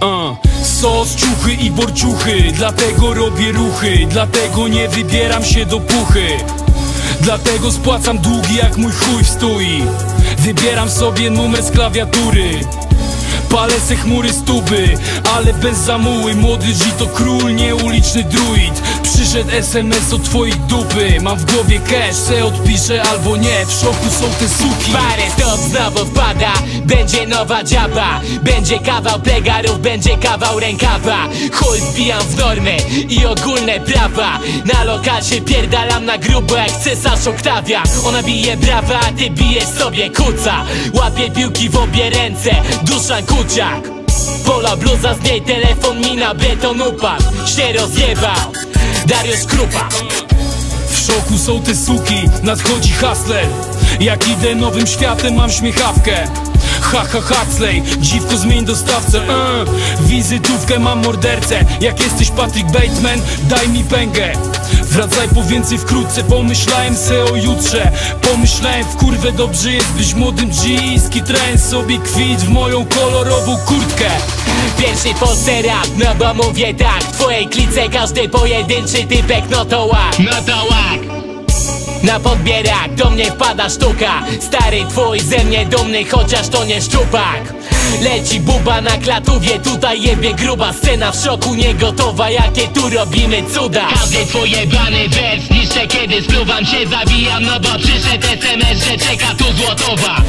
Uh. Sos, ciuchy i borciuchy Dlatego robię ruchy Dlatego nie wybieram się do puchy. Dlatego spłacam długi jak mój chuj stoi Wybieram sobie numer z klawiatury. Palę se chmury stuby, ale bez zamuły. Młody G to król, nie uliczny druid Przyszedł SMS od twojej dupy. Mam w głowie cash, se odpiszę albo nie. W szoku są te suki. Parę stop znowu wpada. Będzie nowa dziaba. Będzie kawał plegarów, będzie kawał rękawa. Chuj wbijam w normy i ogólne prawa. Na lokacie pierdalam na grubo jak cesarz Oktawia. Ona bije brawa, a ty bijesz sobie kuca. Łapie piłki w obie ręce, Duszan Kuciak. Pola bluza z niej, telefon mi na beton upadł. Się rozjebał Dariusz Krupa. W szoku są te suki, nadchodzi hustler Jak idę nowym światem mam śmiechawkę. Ha ha Huxley, dziwko zmień dostawcę. Uh. Wizytówkę mam mordercę. Jak jesteś Patrick Bateman, daj mi pęgę Wracaj po więcej wkrótce Pomyślałem se o jutrze. Pomyślałem w kurwę dobrze jest być młodym G Skitrałem sobie kwit w moją kolorową kurtkę. Pierwszy Polsce rap, no bo mówię tak. W twojej klice każdy pojedynczy typek no to to łak na podbierak do mnie wpada sztuka. Stary twój ze mnie dumny, chociaż to nie szczupak. Leci buba na klatuwie, tutaj jebie gruba. Scena w szoku niegotowa, jakie tu robimy cuda. Każdy twój jebany wers niszczę kiedy spluwam się, zabijam No bo przyszedł SMS, że czeka tu złotowa